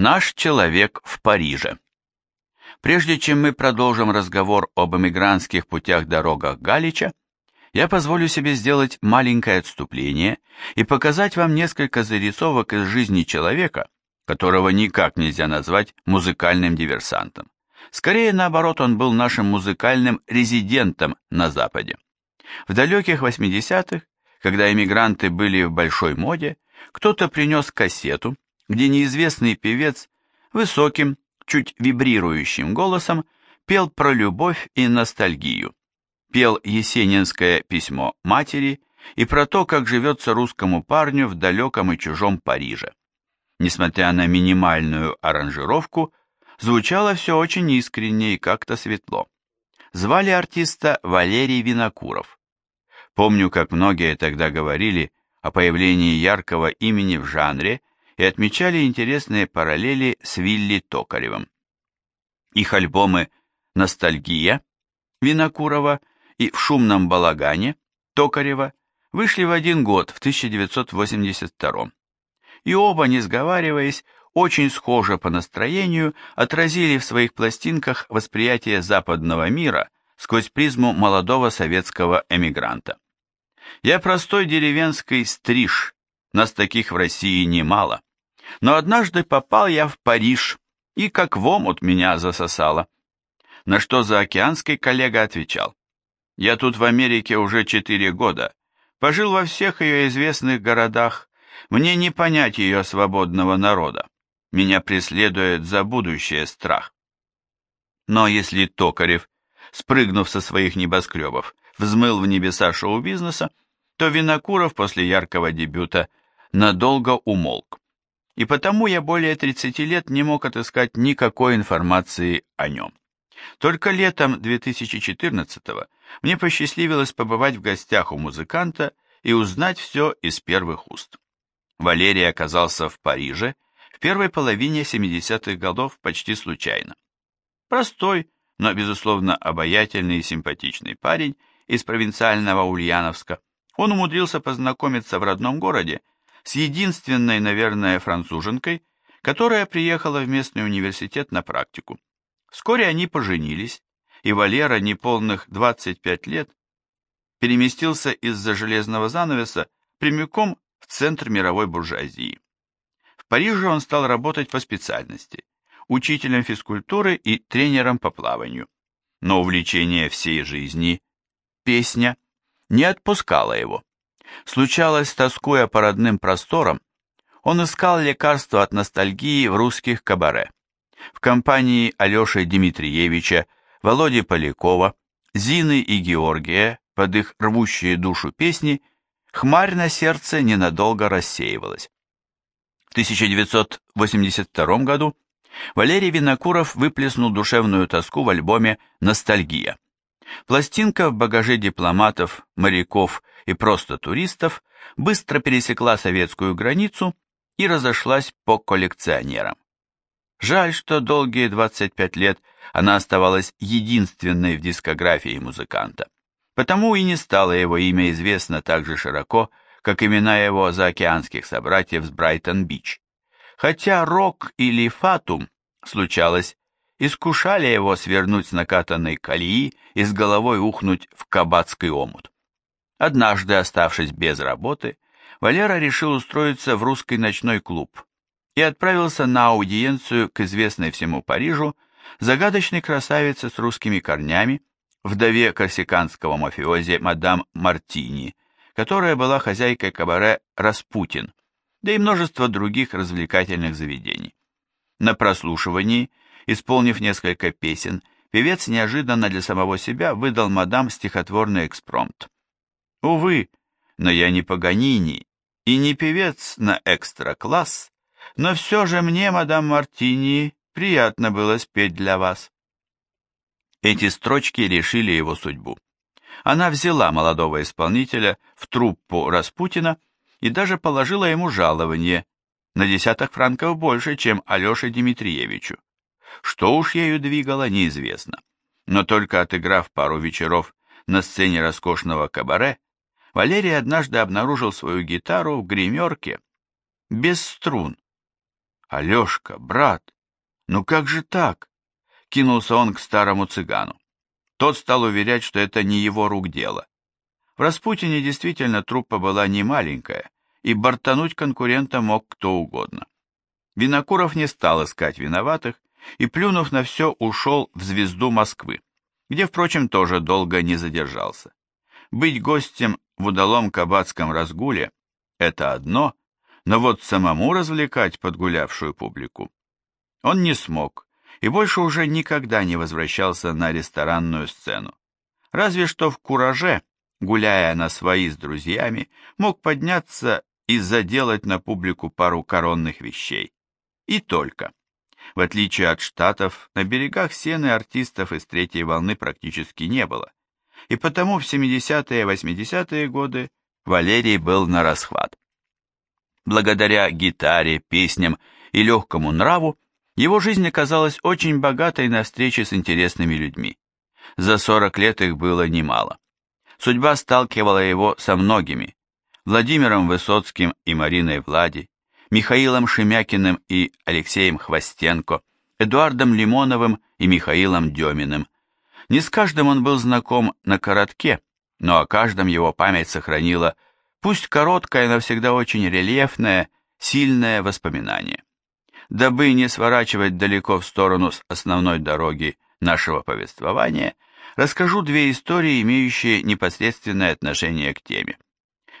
Наш человек в Париже. Прежде чем мы продолжим разговор об эмигрантских путях-дорогах Галича, я позволю себе сделать маленькое отступление и показать вам несколько зарисовок из жизни человека, которого никак нельзя назвать музыкальным диверсантом. Скорее, наоборот, он был нашим музыкальным резидентом на Западе. В далеких 80-х, когда эмигранты были в большой моде, кто-то принес кассету, где неизвестный певец высоким, чуть вибрирующим голосом пел про любовь и ностальгию. Пел есенинское письмо матери и про то, как живется русскому парню в далеком и чужом Париже. Несмотря на минимальную аранжировку, звучало все очень искренне и как-то светло. Звали артиста Валерий Винокуров. Помню, как многие тогда говорили о появлении яркого имени в жанре и отмечали интересные параллели с Вилли Токаревым. Их альбомы «Ностальгия» Винокурова и «В шумном балагане» Токарева вышли в один год, в 1982 и оба, не сговариваясь, очень схоже по настроению, отразили в своих пластинках восприятие западного мира сквозь призму молодого советского эмигранта. Я простой деревенский стриж, нас таких в России немало. Но однажды попал я в Париж, и как в омут меня засосало. На что заокеанский коллега отвечал. Я тут в Америке уже четыре года, пожил во всех ее известных городах, мне не понять ее свободного народа. Меня преследует за будущее страх. Но если Токарев, спрыгнув со своих небоскребов, взмыл в небеса шоу-бизнеса, то Винокуров после яркого дебюта надолго умолк и потому я более 30 лет не мог отыскать никакой информации о нем. Только летом 2014-го мне посчастливилось побывать в гостях у музыканта и узнать все из первых уст. Валерий оказался в Париже в первой половине 70-х годов почти случайно. Простой, но, безусловно, обаятельный и симпатичный парень из провинциального Ульяновска, он умудрился познакомиться в родном городе с единственной, наверное, француженкой, которая приехала в местный университет на практику. Вскоре они поженились, и Валера, неполных 25 лет, переместился из-за железного занавеса прямиком в центр мировой буржуазии. В Париже он стал работать по специальности, учителем физкультуры и тренером по плаванию. Но увлечение всей жизни, песня, не отпускало его. Случалось, тоскуя по родным просторам, он искал лекарства от ностальгии в русских кабаре. В компании Алеши Дмитриевича, Володи Полякова, Зины и Георгия под их рвущие душу песни хмарь на сердце ненадолго рассеивалась. В 1982 году Валерий Винокуров выплеснул душевную тоску в альбоме «Ностальгия». Пластинка в багаже дипломатов, моряков и просто туристов быстро пересекла советскую границу и разошлась по коллекционерам. Жаль, что долгие 25 лет она оставалась единственной в дискографии музыканта. Потому и не стало его имя известно так же широко, как имена его заокеанских собратьев с Брайтон-Бич. Хотя рок или фатум, случалось, искушали его свернуть с накатанной колеи и с головой ухнуть в кабацкий омут. Однажды, оставшись без работы, Валера решил устроиться в русский ночной клуб и отправился на аудиенцию к известной всему Парижу загадочной красавице с русскими корнями, вдове корсиканского мафиози мадам Мартини, которая была хозяйкой кабаре «Распутин», да и множество других развлекательных заведений. На прослушивании, исполнив несколько песен, певец неожиданно для самого себя выдал мадам стихотворный экспромт. Увы, но я не Паганини и не певец на экстра-класс, но все же мне, мадам Мартини, приятно было спеть для вас. Эти строчки решили его судьбу. Она взяла молодого исполнителя в труппу Распутина и даже положила ему жалование на десяток франков больше, чем Алёше Дмитриевичу. Что уж ею двигало, неизвестно. Но только отыграв пару вечеров на сцене роскошного кабаре, Валерий однажды обнаружил свою гитару в гримерке без струн. Алешка, брат, ну как же так? Кинулся он к старому цыгану. Тот стал уверять, что это не его рук дело. В Распутине действительно труппа была не маленькая, и бортануть конкурента мог кто угодно. Винокуров не стал искать виноватых и, плюнув на все, ушел в «Звезду Москвы», где, впрочем, тоже долго не задержался. Быть гостем в удалом кабацком разгуле – это одно, но вот самому развлекать подгулявшую публику он не смог и больше уже никогда не возвращался на ресторанную сцену. Разве что в кураже, гуляя на свои с друзьями, мог подняться и заделать на публику пару коронных вещей. И только. В отличие от Штатов, на берегах Сены артистов из третьей волны практически не было. И потому в 70-е и 80-е годы Валерий был на расхват. Благодаря гитаре, песням и легкому нраву, его жизнь оказалась очень богатой на встречи с интересными людьми. За 40 лет их было немало. Судьба сталкивала его со многими. Владимиром Высоцким и Мариной Влади, Михаилом Шемякиным и Алексеем Хвостенко, Эдуардом Лимоновым и Михаилом Деминым. Не с каждым он был знаком на коротке, но о каждом его память сохранила, пусть короткое, но всегда очень рельефное, сильное воспоминание. Дабы не сворачивать далеко в сторону с основной дороги нашего повествования, расскажу две истории, имеющие непосредственное отношение к теме.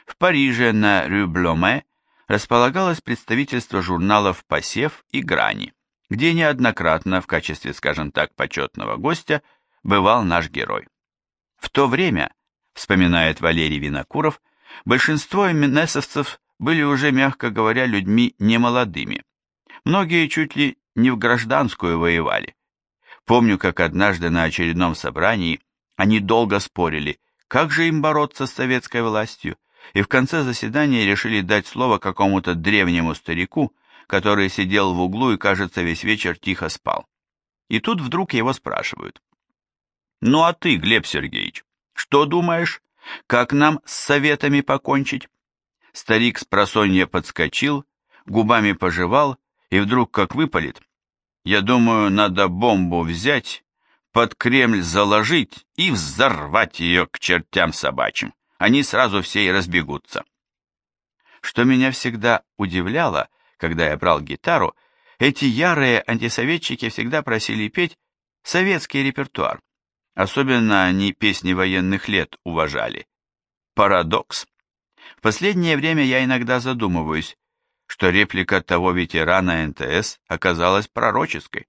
В Париже на Рю-Бломе располагалось представительство журналов «Посев» и «Грани», где неоднократно в качестве, скажем так, почетного гостя бывал наш герой. В то время, вспоминает Валерий Винокуров, большинство эменесовцев были уже, мягко говоря, людьми немолодыми. Многие чуть ли не в гражданскую воевали. Помню, как однажды на очередном собрании они долго спорили, как же им бороться с советской властью, и в конце заседания решили дать слово какому-то древнему старику, который сидел в углу и, кажется, весь вечер тихо спал. И тут вдруг его спрашивают. «Ну а ты, Глеб Сергеевич, что думаешь, как нам с советами покончить?» Старик с просонья подскочил, губами пожевал и вдруг как выпалит. «Я думаю, надо бомбу взять, под Кремль заложить и взорвать ее к чертям собачьим» они сразу все и разбегутся. Что меня всегда удивляло, когда я брал гитару, эти ярые антисоветчики всегда просили петь советский репертуар. Особенно они песни военных лет уважали. Парадокс. В последнее время я иногда задумываюсь, что реплика того ветерана НТС оказалась пророческой.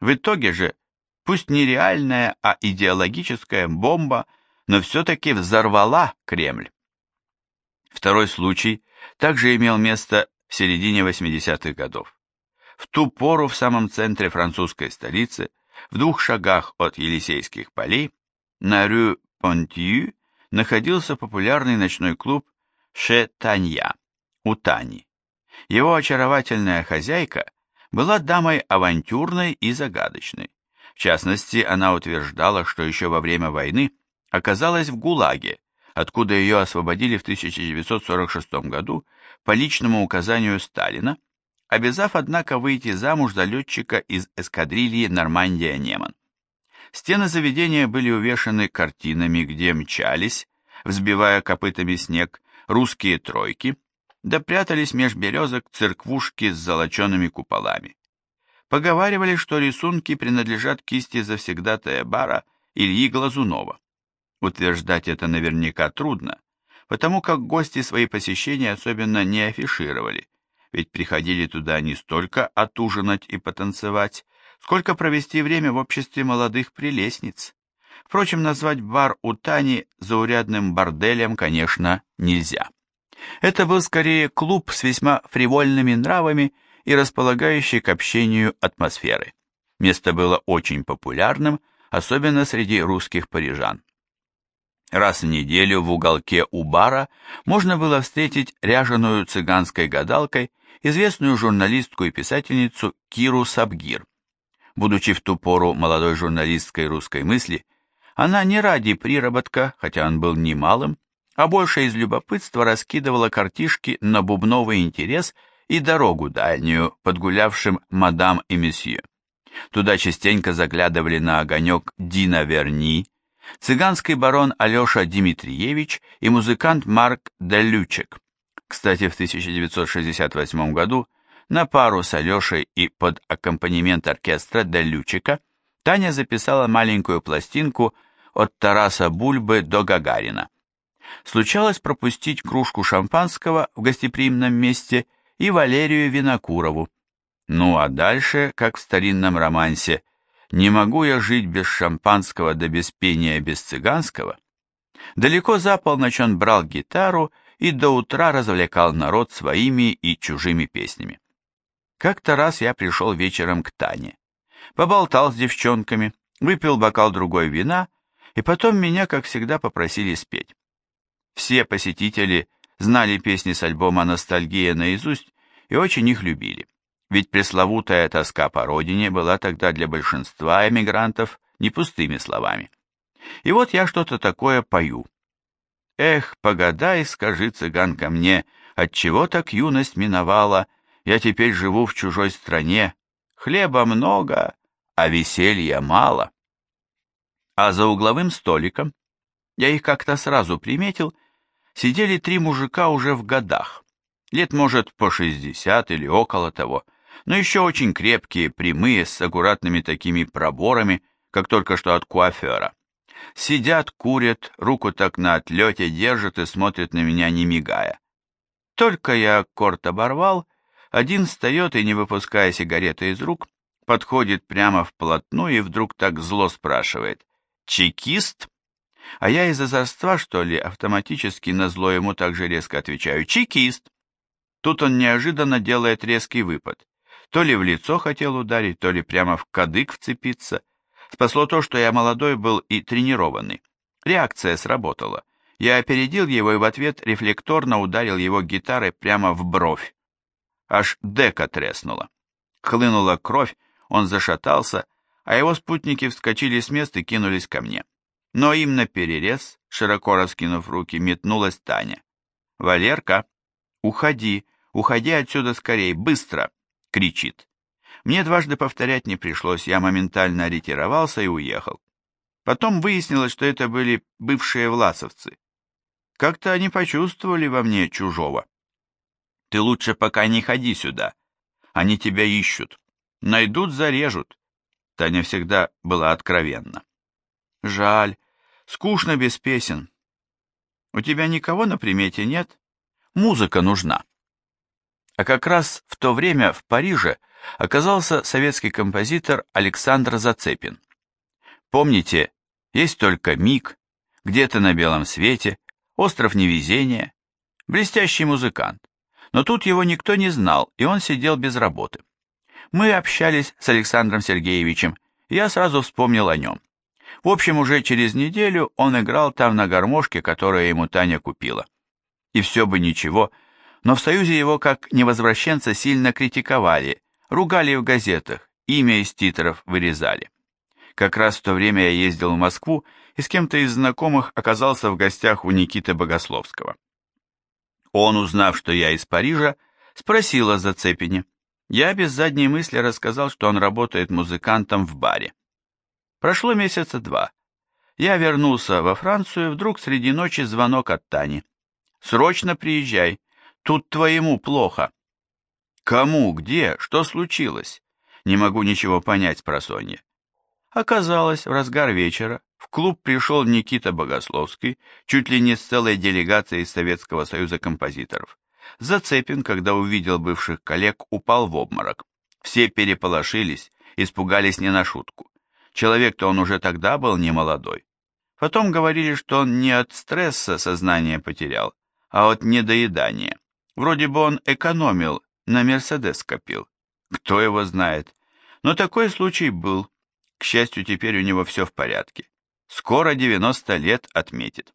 В итоге же, пусть не реальная, а идеологическая бомба но все-таки взорвала Кремль. Второй случай также имел место в середине 80-х годов. В ту пору в самом центре французской столицы, в двух шагах от Елисейских полей, на рю Понтью, находился популярный ночной клуб Ше Танья у Тани. Его очаровательная хозяйка была дамой авантюрной и загадочной. В частности, она утверждала, что еще во время войны оказалась в ГУЛАГе, откуда ее освободили в 1946 году по личному указанию Сталина, обязав, однако, выйти замуж за летчика из эскадрильи «Нормандия-Неман». Стены заведения были увешаны картинами, где мчались, взбивая копытами снег, русские тройки, да прятались меж березок церквушки с золочеными куполами. Поговаривали, что рисунки принадлежат кисти завсегдатая бара Ильи Глазунова. Утверждать это наверняка трудно, потому как гости свои посещения особенно не афишировали, ведь приходили туда не столько отужинать и потанцевать, сколько провести время в обществе молодых прелестниц. Впрочем, назвать бар у Тани заурядным борделем, конечно, нельзя. Это был скорее клуб с весьма фривольными нравами и располагающий к общению атмосферы. Место было очень популярным, особенно среди русских парижан. Раз в неделю в уголке у бара можно было встретить ряженую цыганской гадалкой известную журналистку и писательницу Киру Сабгир. Будучи в ту пору молодой журналисткой русской мысли, она не ради приработка, хотя он был немалым, а больше из любопытства раскидывала картишки на бубновый интерес и дорогу дальнюю, подгулявшим мадам и месье. Туда частенько заглядывали на огонек Дина Верни, цыганский барон Алеша Дмитриевич и музыкант Марк Делючек. Кстати, в 1968 году на пару с Алешей и под аккомпанемент оркестра Делючика Таня записала маленькую пластинку от Тараса Бульбы до Гагарина. Случалось пропустить кружку шампанского в гостеприимном месте и Валерию Винокурову. Ну а дальше, как в старинном романсе, «Не могу я жить без шампанского да без пения без цыганского». Далеко за полночь он брал гитару и до утра развлекал народ своими и чужими песнями. Как-то раз я пришел вечером к Тане. Поболтал с девчонками, выпил бокал другой вина, и потом меня, как всегда, попросили спеть. Все посетители знали песни с альбома «Ностальгия» наизусть и очень их любили. Ведь пресловутая тоска по родине была тогда для большинства эмигрантов не пустыми словами. И вот я что-то такое пою. Эх, погадай, скажи, цыганка, мне, отчего так юность миновала, я теперь живу в чужой стране, хлеба много, а веселья мало. А за угловым столиком, я их как-то сразу приметил, сидели три мужика уже в годах, лет, может, по шестьдесят или около того, но еще очень крепкие, прямые, с аккуратными такими проборами, как только что от куафера. Сидят, курят, руку так на отлете держат и смотрят на меня, не мигая. Только я корт оборвал, один встает и, не выпуская сигареты из рук, подходит прямо вплотную и вдруг так зло спрашивает «Чекист?» А я из озорства, что ли, автоматически на зло ему также резко отвечаю «Чекист». Тут он неожиданно делает резкий выпад. То ли в лицо хотел ударить, то ли прямо в кадык вцепиться. Спасло то, что я молодой был и тренированный. Реакция сработала. Я опередил его и в ответ рефлекторно ударил его гитарой прямо в бровь. Аж дека треснула. Хлынула кровь, он зашатался, а его спутники вскочили с места и кинулись ко мне. Но им на перерез, широко раскинув руки, метнулась Таня. «Валерка, уходи, уходи отсюда скорей, быстро!» — кричит. Мне дважды повторять не пришлось, я моментально ретировался и уехал. Потом выяснилось, что это были бывшие власовцы. Как-то они почувствовали во мне чужого. Ты лучше пока не ходи сюда. Они тебя ищут. Найдут, зарежут. Таня всегда была откровенна. Жаль. Скучно без песен. У тебя никого на примете нет? Музыка нужна. А как раз в то время в Париже оказался советский композитор Александр Зацепин. Помните, есть только миг, где-то на белом свете, остров невезения, блестящий музыкант. Но тут его никто не знал, и он сидел без работы. Мы общались с Александром Сергеевичем, и я сразу вспомнил о нем. В общем, уже через неделю он играл там на гармошке, которую ему Таня купила. И все бы ничего, но в Союзе его как невозвращенца сильно критиковали, ругали в газетах, имя из титров вырезали. Как раз в то время я ездил в Москву и с кем-то из знакомых оказался в гостях у Никиты Богословского. Он, узнав, что я из Парижа, спросил о Зацепине. Я без задней мысли рассказал, что он работает музыкантом в баре. Прошло месяца два. Я вернулся во Францию, вдруг среди ночи звонок от Тани. «Срочно приезжай, тут твоему плохо». «Кому? Где? Что случилось?» Не могу ничего понять с просонья. Оказалось, в разгар вечера в клуб пришел Никита Богословский, чуть ли не с целой делегацией из Советского Союза композиторов. Зацепин, когда увидел бывших коллег, упал в обморок. Все переполошились, испугались не на шутку. Человек-то он уже тогда был не молодой. Потом говорили, что он не от стресса сознание потерял, а от недоедания. Вроде бы он экономил, на Мерседес копил. Кто его знает. Но такой случай был. К счастью, теперь у него все в порядке. Скоро 90 лет отметит.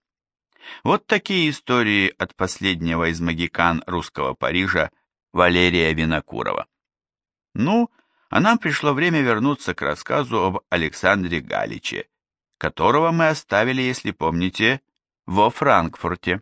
Вот такие истории от последнего из магикан русского Парижа Валерия Винокурова. Ну, а нам пришло время вернуться к рассказу об Александре Галиче, которого мы оставили, если помните, во Франкфурте.